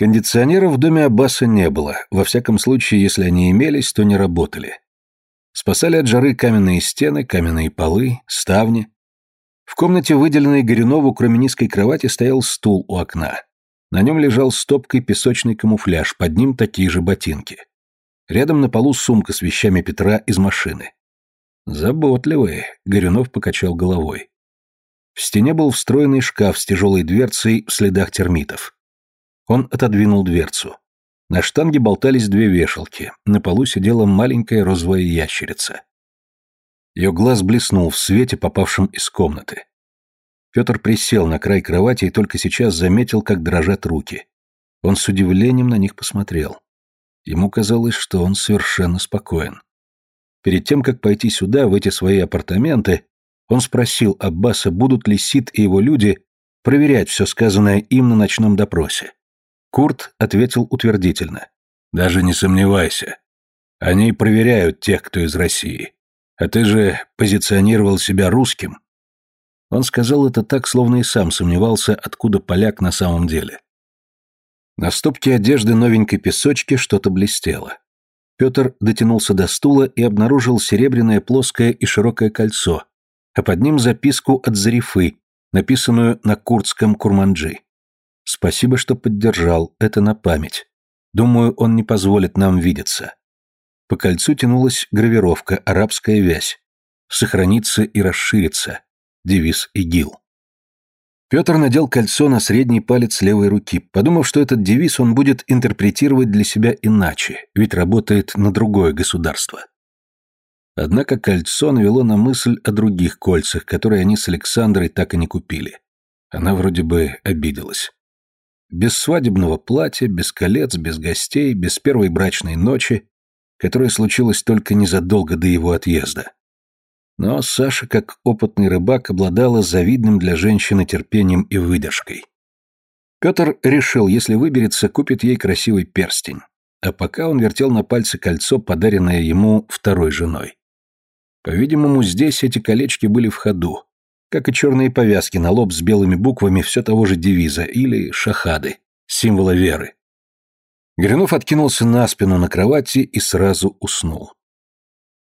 Кондиционеров в доме Аббаса не было, во всяком случае, если они имелись, то не работали. Спасали от жары каменные стены, каменные полы, ставни. В комнате, выделенной Горюнову, кроме низкой кровати, стоял стул у окна. На нем лежал стопкой песочный камуфляж, под ним такие же ботинки. Рядом на полу сумка с вещами Петра из машины. «Заботливые», — Горюнов покачал головой. В стене был встроенный шкаф с тяжелой дверцей в следах термитов. Он отодвинул дверцу. На штанге болтались две вешалки. На полу сидела маленькая розовая ящерица. Ее глаз блеснул в свете, попавшем из комнаты. Петр присел на край кровати и только сейчас заметил, как дрожат руки. Он с удивлением на них посмотрел. Ему казалось, что он совершенно спокоен. Перед тем, как пойти сюда, в эти свои апартаменты, он спросил Аббаса, будут ли Сид и его люди проверять все сказанное им на ночном допросе. Курт ответил утвердительно. «Даже не сомневайся. Они проверяют тех, кто из России. А ты же позиционировал себя русским». Он сказал это так, словно и сам сомневался, откуда поляк на самом деле. На ступке одежды новенькой песочки что-то блестело. Петр дотянулся до стула и обнаружил серебряное плоское и широкое кольцо, а под ним записку от Зарифы, написанную на курдском курманджи. Спасибо, что поддержал, это на память. Думаю, он не позволит нам видеться. По кольцу тянулась гравировка «Арабская вязь». «Сохранится и расширится» — девиз ИГИЛ. Петр надел кольцо на средний палец левой руки, подумав, что этот девиз он будет интерпретировать для себя иначе, ведь работает на другое государство. Однако кольцо навело на мысль о других кольцах, которые они с Александрой так и не купили. Она вроде бы обиделась без свадебного платья, без колец, без гостей, без первой брачной ночи, которая случилась только незадолго до его отъезда. Но Саша, как опытный рыбак, обладала завидным для женщины терпением и выдержкой. Петр решил, если выберется, купит ей красивый перстень, а пока он вертел на пальце кольцо, подаренное ему второй женой. По-видимому, здесь эти колечки были в ходу, как и черные повязки на лоб с белыми буквами все того же девиза или шахады, символа веры. Гринов откинулся на спину на кровати и сразу уснул.